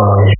Father